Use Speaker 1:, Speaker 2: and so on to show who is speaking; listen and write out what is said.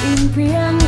Speaker 1: Ku impian